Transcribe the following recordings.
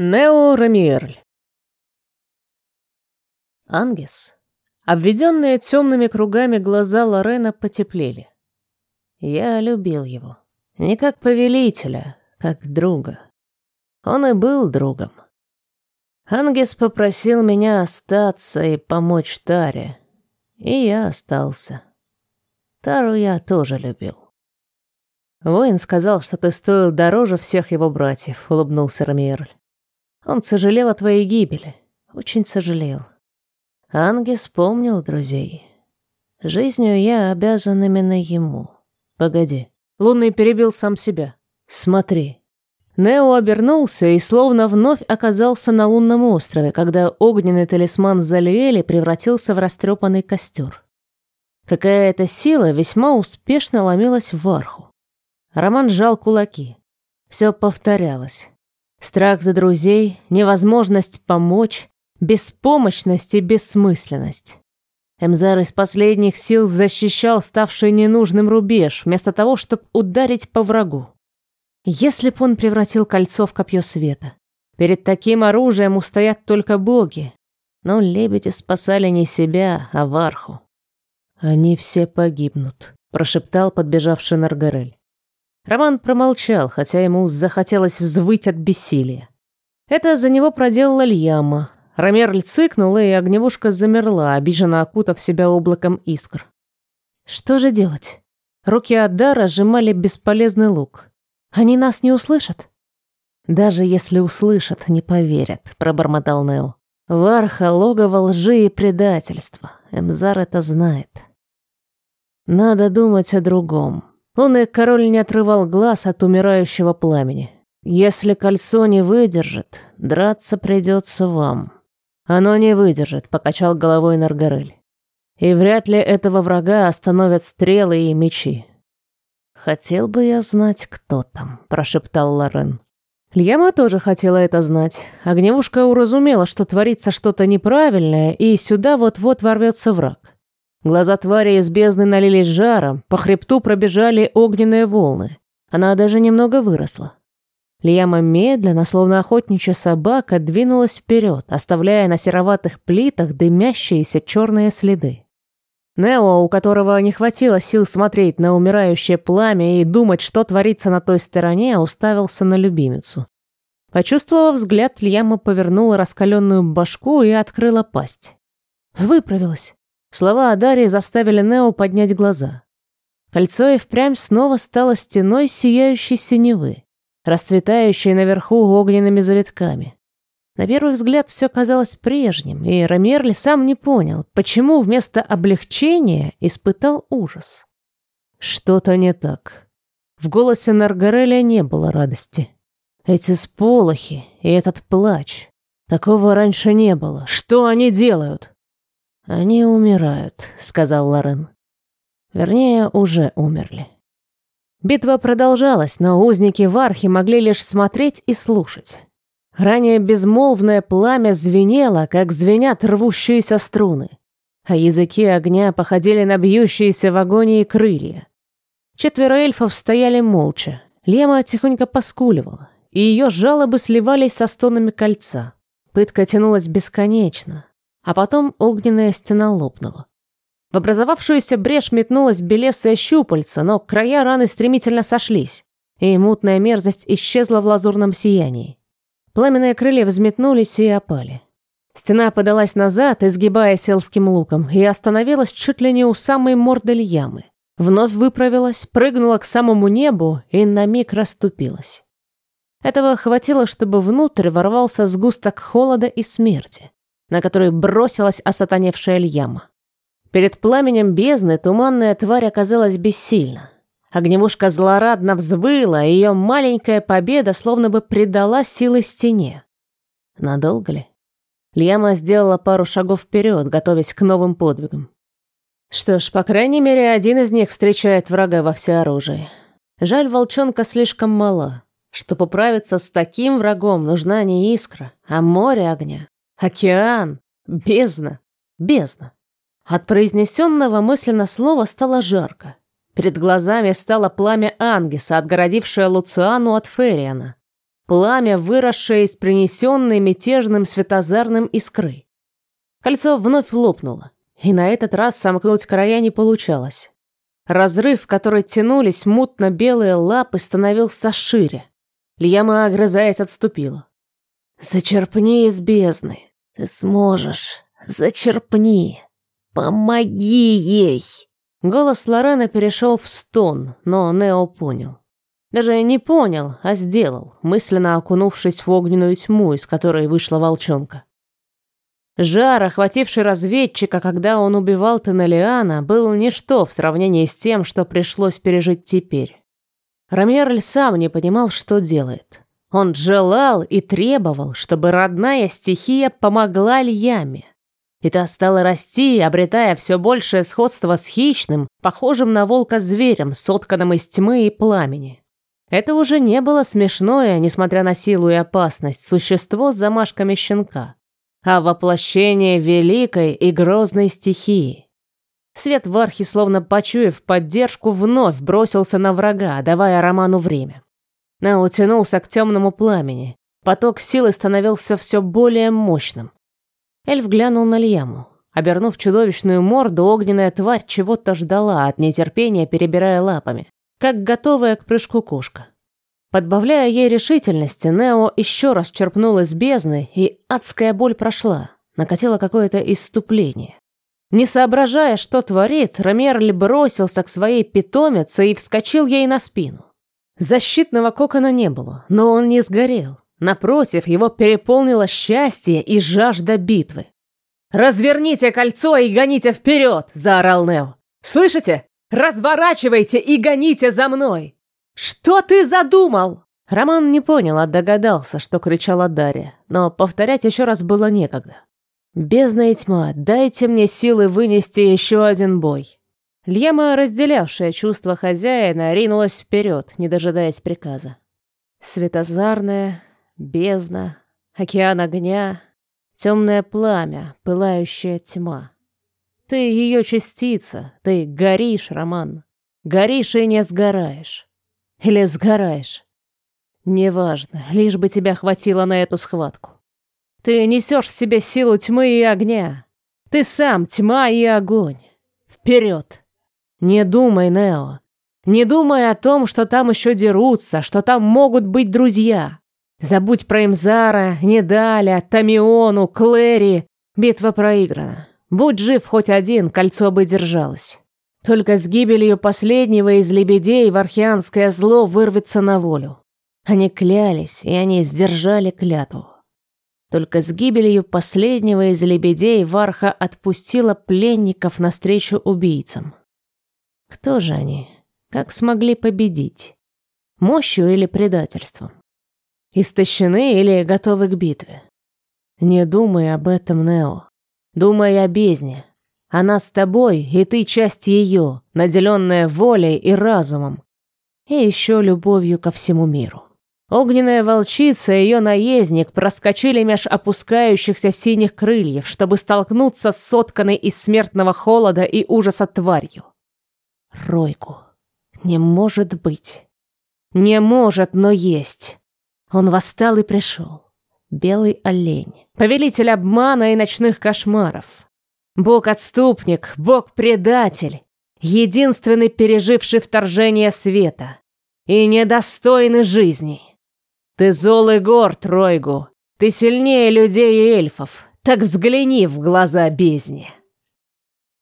Нео Рамиерль. Ангес. Обведенные темными кругами глаза Лорена потеплели. Я любил его. Не как повелителя, как друга. Он и был другом. Ангес попросил меня остаться и помочь Таре, и я остался. Тару я тоже любил. Воин сказал, что ты стоил дороже всех его братьев, улыбнулся Рамиерль. Он сожалел о твоей гибели. Очень сожалел. Ангес помнил друзей. Жизнью я обязан именно ему. Погоди. Лунный перебил сам себя. Смотри. Нео обернулся и словно вновь оказался на лунном острове, когда огненный талисман Залиэли превратился в растрепанный костер. Какая-то сила весьма успешно ломилась в арху. Роман сжал кулаки. Все повторялось. Страх за друзей, невозможность помочь, беспомощность и бессмысленность. Эмзар из последних сил защищал ставший ненужным рубеж, вместо того, чтобы ударить по врагу. Если б он превратил кольцо в копье света. Перед таким оружием устоят только боги. Но лебеди спасали не себя, а Варху. «Они все погибнут», — прошептал подбежавший Наргарель. Роман промолчал, хотя ему захотелось взвыть от бессилия. Это за него проделала Льяма. Ромерль цыкнула, и огневушка замерла, обиженно окутав себя облаком искр. Что же делать? Руки Адара сжимали бесполезный лук. Они нас не услышат? Даже если услышат, не поверят, пробормотал Нео. Варха — логово лжи и предательства. Эмзар это знает. Надо думать о другом. Лунный король не отрывал глаз от умирающего пламени. «Если кольцо не выдержит, драться придется вам». «Оно не выдержит», — покачал головой Наргарель. «И вряд ли этого врага остановят стрелы и мечи». «Хотел бы я знать, кто там», — прошептал Лорен. Льяма тоже хотела это знать. Огневушка уразумела, что творится что-то неправильное, и сюда вот-вот ворвется враг. Глаза твари из бездны налились жаром, по хребту пробежали огненные волны. Она даже немного выросла. Лияма медленно, словно охотничья собака, двинулась вперед, оставляя на сероватых плитах дымящиеся черные следы. Нео, у которого не хватило сил смотреть на умирающее пламя и думать, что творится на той стороне, уставился на любимицу. Почувствовав взгляд, Льяма повернула раскаленную башку и открыла пасть. Выправилась. Слова о Дарье заставили Нео поднять глаза. Кольцо и впрямь снова стало стеной сияющей синевы, расцветающей наверху огненными завитками. На первый взгляд все казалось прежним, и Ромерли сам не понял, почему вместо облегчения испытал ужас. Что-то не так. В голосе Наргареля не было радости. Эти сполохи и этот плач. Такого раньше не было. Что они делают? «Они умирают», — сказал Лорен. Вернее, уже умерли. Битва продолжалась, но узники Вархи могли лишь смотреть и слушать. Ранее безмолвное пламя звенело, как звенят рвущиеся струны, а языки огня походили на бьющиеся в агонии крылья. Четверо эльфов стояли молча. Лема тихонько поскуливала, и ее жалобы сливались со стонами кольца. Пытка тянулась бесконечно, а потом огненная стена лопнула. В образовавшуюся брешь метнулась белесая щупальца, но края раны стремительно сошлись, и мутная мерзость исчезла в лазурном сиянии. Пламенные крылья взметнулись и опали. Стена подалась назад, изгибая селским луком, и остановилась чуть ли не у самой морды ямы. Вновь выправилась, прыгнула к самому небу и на миг расступилась. Этого хватило, чтобы внутрь ворвался сгусток холода и смерти на который бросилась осатаневшая Льяма. Перед пламенем бездны туманная тварь оказалась бессильна. Огневушка злорадно взвыла, и ее маленькая победа словно бы придала силы стене. Надолго ли? Льяма сделала пару шагов вперед, готовясь к новым подвигам. Что ж, по крайней мере, один из них встречает врага во всеоружии. Жаль, волчонка слишком мала. Чтобы управиться с таким врагом, нужна не искра, а море огня. Океан, бездна, бездна. От произнесенного мысленно слова стало жарко. Перед глазами стало пламя Ангеса, отгородившее Луциану от Фериана. Пламя, выросшее из принесенной мятежным светозарным искры. Кольцо вновь лопнуло, и на этот раз сомкнуть края не получалось. Разрыв, в который тянулись мутно-белые лапы, становился шире. Льяма, огрызаясь, отступила. «Зачерпни из бездны. Ты сможешь. Зачерпни. Помоги ей!» Голос Лорена перешел в стон, но Нео понял. Даже не понял, а сделал, мысленно окунувшись в огненную тьму, из которой вышла волчонка. Жар, охвативший разведчика, когда он убивал Тенелиана, был ничто в сравнении с тем, что пришлось пережить теперь. Ромерль сам не понимал, что делает. Он желал и требовал, чтобы родная стихия помогла Льяме. И та стала расти, обретая все большее сходство с хищным, похожим на волка зверем, сотканным из тьмы и пламени. Это уже не было смешное, несмотря на силу и опасность, существо с замашками щенка а воплощение великой и грозной стихии. Свет в архе, словно почуяв поддержку, вновь бросился на врага, давая Роману время. На утянулся к темному пламени. Поток силы становился все более мощным. Эльф глянул на Льяму. Обернув чудовищную морду, огненная тварь чего-то ждала от нетерпения, перебирая лапами, как готовая к прыжку кошка. Подбавляя ей решительности, Нео еще раз черпнул из бездны, и адская боль прошла. Накатило какое-то иступление. Не соображая, что творит, Ромерль бросился к своей питомице и вскочил ей на спину. Защитного кокона не было, но он не сгорел. Напротив, его переполнило счастье и жажда битвы. «Разверните кольцо и гоните вперед!» – заорал Нео. «Слышите? Разворачивайте и гоните за мной!» «Что ты задумал?» Роман не понял, а догадался, что кричала Дарья, но повторять еще раз было некогда. «Бездна и тьма, дайте мне силы вынести еще один бой». Льяма, разделявшая чувства хозяина, ринулась вперед, не дожидаясь приказа. Светозарная, бездна, океан огня, темное пламя, пылающая тьма. Ты ее частица, ты горишь, Роман. Горишь и не сгораешь. Или сгораешь. Неважно, лишь бы тебя хватило на эту схватку. Ты несешь в себе силу тьмы и огня. Ты сам тьма и огонь. Вперед! Не думай, Нео. Не думай о том, что там еще дерутся, что там могут быть друзья. Забудь про Имзара, Недаля, Тамиону, Клэри. Битва проиграна. Будь жив хоть один, кольцо бы держалось. Только с гибелью последнего из лебедей вархианское зло вырвется на волю. Они клялись, и они сдержали клятву. Только с гибелью последнего из лебедей Варха отпустила пленников навстречу убийцам. Кто же они? Как смогли победить? Мощью или предательством? Истощены или готовы к битве? Не думай об этом, Нео. Думай о бездне, она с тобой, и ты часть ее, наделенная волей и разумом. И еще любовью ко всему миру. Огненная волчица и ее наездник проскочили меж опускающихся синих крыльев, чтобы столкнуться с сотканной из смертного холода и ужаса тварью. Ройку. Не может быть. Не может, но есть. Он восстал и пришел. Белый олень. Повелитель обмана и ночных кошмаров. Бог-отступник, Бог-предатель, единственный переживший вторжение света и недостойный жизни. Ты зол и горд, Ройгу, ты сильнее людей и эльфов, так взгляни в глаза бездне.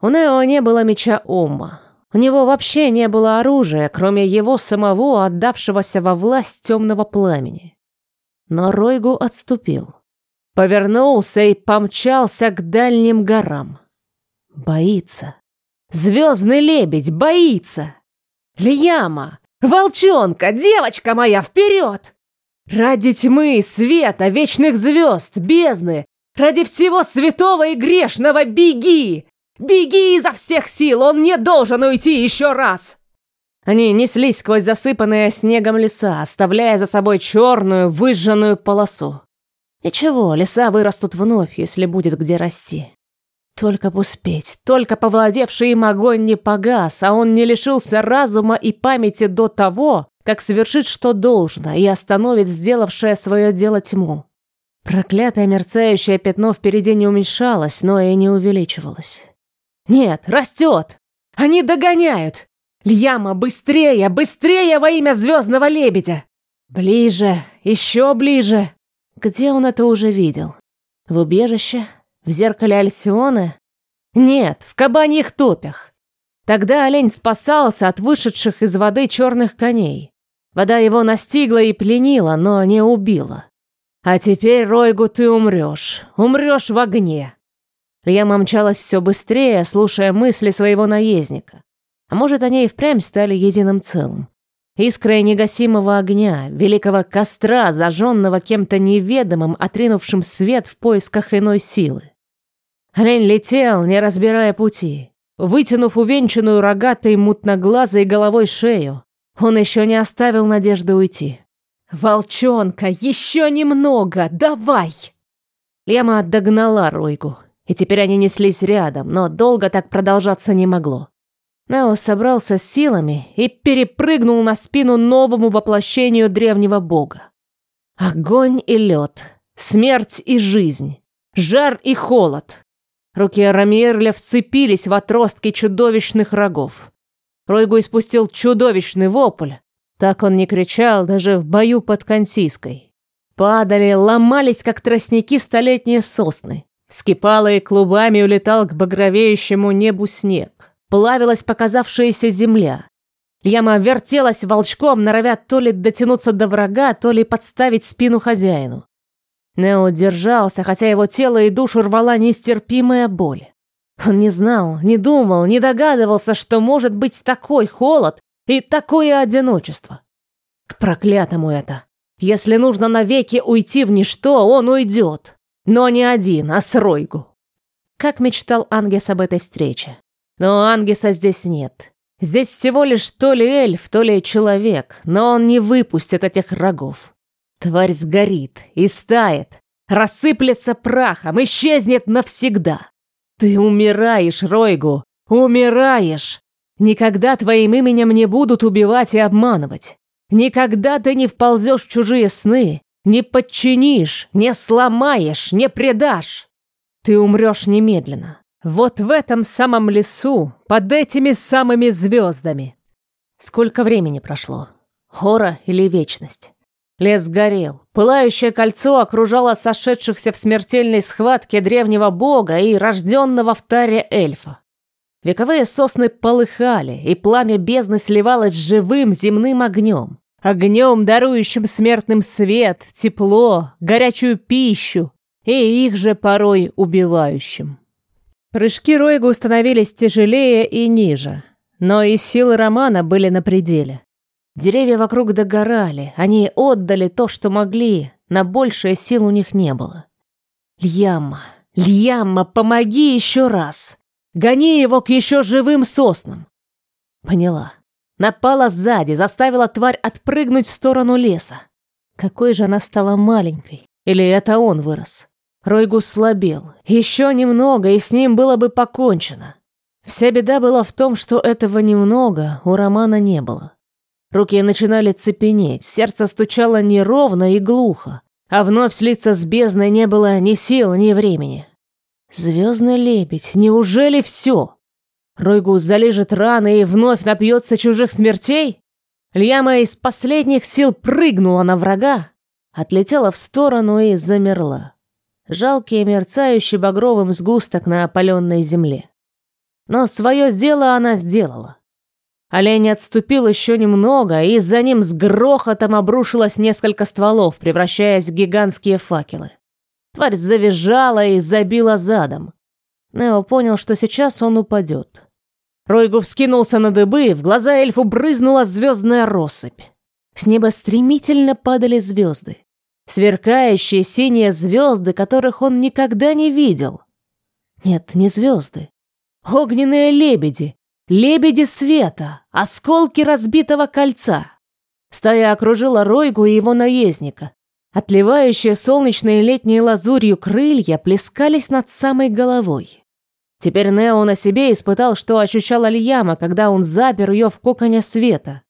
У Нео не было меча Омма. У него вообще не было оружия, кроме его самого, отдавшегося во власть темного пламени. Но Ройгу отступил. Повернулся и помчался к дальним горам. Боится. Звездный лебедь боится. Льяма, волчонка, девочка моя, вперед! Ради тьмы, света, вечных звезд, бездны, ради всего святого и грешного беги! Беги изо всех сил, он не должен уйти еще раз!» Они неслись сквозь засыпанные снегом леса, оставляя за собой черную, выжженную полосу. Ничего, леса вырастут вновь, если будет где расти. Только бы успеть, только повладевший им огонь не погас, а он не лишился разума и памяти до того, как совершит что должно и остановит сделавшее свое дело тьму. Проклятое мерцающее пятно впереди не уменьшалось, но и не увеличивалось. Нет, растет! Они догоняют! Льяма, быстрее, быстрее во имя звездного лебедя! Ближе, еще ближе! Где он это уже видел? В убежище? В зеркале Альсионы? Нет, в кабаньих топях. Тогда олень спасался от вышедших из воды черных коней. Вода его настигла и пленила, но не убила. А теперь, Ройгу, ты умрешь. Умрешь в огне. Я мчалась все быстрее, слушая мысли своего наездника. А может, они и впрямь стали единым целым. Искрой негасимого огня, великого костра, зажженного кем-то неведомым, отринувшим свет в поисках иной силы. Олень летел, не разбирая пути, вытянув увенчанную рогатой мутноглазой головой шею. Он еще не оставил надежды уйти. «Волчонка, еще немного, давай!» Лема догнала Ройгу, и теперь они неслись рядом, но долго так продолжаться не могло. Нео собрался с силами и перепрыгнул на спину новому воплощению древнего бога. Огонь и лед, смерть и жизнь, жар и холод. Руки Рамирля вцепились в отростки чудовищных рогов. Ройгу испустил чудовищный вопль, так он не кричал даже в бою под Кансийской. Падали, ломались, как тростники столетние сосны. Скипало и клубами улетал к багровеющему небу снег. Плавилась показавшаяся земля. Яма вертелась волчком, норовя то ли дотянуться до врага, то ли подставить спину хозяину. Нео держался, хотя его тело и душу рвала нестерпимая боль. Он не знал, не думал, не догадывался, что может быть такой холод, и такое одиночество. К проклятому это. Если нужно навеки уйти в ничто, он уйдет. Но не один, а с Ройгу. Как мечтал Ангес об этой встрече. Но Ангеса здесь нет. Здесь всего лишь то ли эльф, то ли человек, но он не выпустит этих рогов. Тварь сгорит и стает, рассыплется прахом, исчезнет навсегда. Ты умираешь, Ройгу, умираешь. Никогда твоим именем не будут убивать и обманывать. Никогда ты не вползешь в чужие сны, не подчинишь, не сломаешь, не предашь. Ты умрешь немедленно. Вот в этом самом лесу, под этими самыми звездами. Сколько времени прошло? Хора или вечность? Лес горел. Пылающее кольцо окружало сошедшихся в смертельной схватке древнего бога и рожденного в таре эльфа. Вековые сосны полыхали, и пламя бездны сливалось с живым земным огнем. Огнем, дарующим смертным свет, тепло, горячую пищу, и их же порой убивающим. Прыжки Ройгу становились тяжелее и ниже, но и силы Романа были на пределе. Деревья вокруг догорали, они отдали то, что могли, на большее сил у них не было. «Льяма, Льяма, помоги еще раз!» Гони его к еще живым соснам. Поняла. Напала сзади, заставила тварь отпрыгнуть в сторону леса. Какой же она стала маленькой. Или это он вырос? Ройгус слабел. Еще немного, и с ним было бы покончено. Вся беда была в том, что этого немного у Романа не было. Руки начинали цепенеть, сердце стучало неровно и глухо, а вновь слиться с бездной не было ни сил, ни времени. Звездный лебедь, неужели все? Ройгу залежит раны и вновь напьется чужих смертей? Льяма из последних сил прыгнула на врага, отлетела в сторону и замерла. Жалкий мерцающий багровым сгусток на опаленной земле. Но свое дело она сделала. Олень отступил еще немного, и за ним с грохотом обрушилось несколько стволов, превращаясь в гигантские факелы. Тварь завизжала и забила задом. Нео понял, что сейчас он упадет. Ройгу вскинулся на дыбы, в глаза эльфу брызнула звездная россыпь. С неба стремительно падали звезды. Сверкающие синие звезды, которых он никогда не видел. Нет, не звезды. Огненные лебеди. Лебеди света. Осколки разбитого кольца. Стая окружила Ройгу и его наездника. Отливающие солнечной летней лазурью крылья плескались над самой головой. Теперь Нео на себе испытал, что ощущал Альяма, когда он запер ее в коконе света.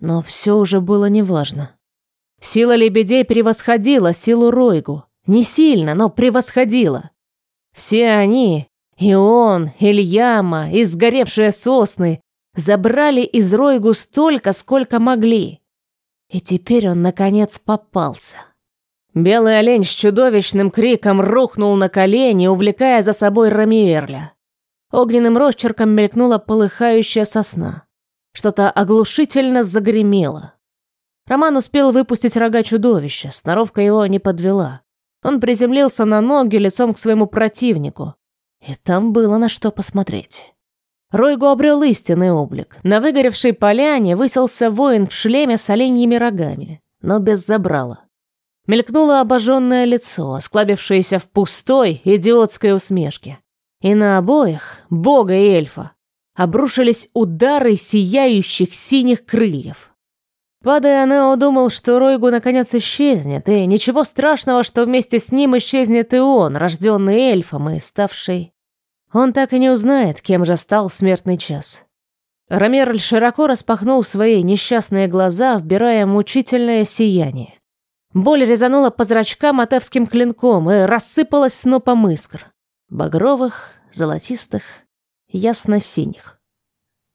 Но все уже было неважно. Сила лебедей превосходила силу Ройгу. Не сильно, но превосходила. Все они, и он, Ильяма, и сгоревшие сосны, забрали из Ройгу столько, сколько могли. И теперь он, наконец, попался. Белый олень с чудовищным криком рухнул на колени, увлекая за собой Рамиерля. Огненным росчерком мелькнула полыхающая сосна. Что-то оглушительно загремело. Роман успел выпустить рога чудовища, сноровка его не подвела. Он приземлился на ноги лицом к своему противнику. И там было на что посмотреть. Ройгу обрел истинный облик. На выгоревшей поляне высился воин в шлеме с оленьими рогами, но без забрала. Мелькнуло обожженное лицо, осклабившееся в пустой, идиотской усмешке. И на обоих, бога и эльфа, обрушились удары сияющих синих крыльев. Падая, Нео думал, что Ройгу наконец исчезнет, и ничего страшного, что вместе с ним исчезнет и он, рожденный эльфом и ставший... Он так и не узнает, кем же стал смертный час. Ромерль широко распахнул свои несчастные глаза, вбирая мучительное сияние. Боль резанула по зрачкам атевским клинком и рассыпалась снопом искр. Багровых, золотистых, ясно-синих.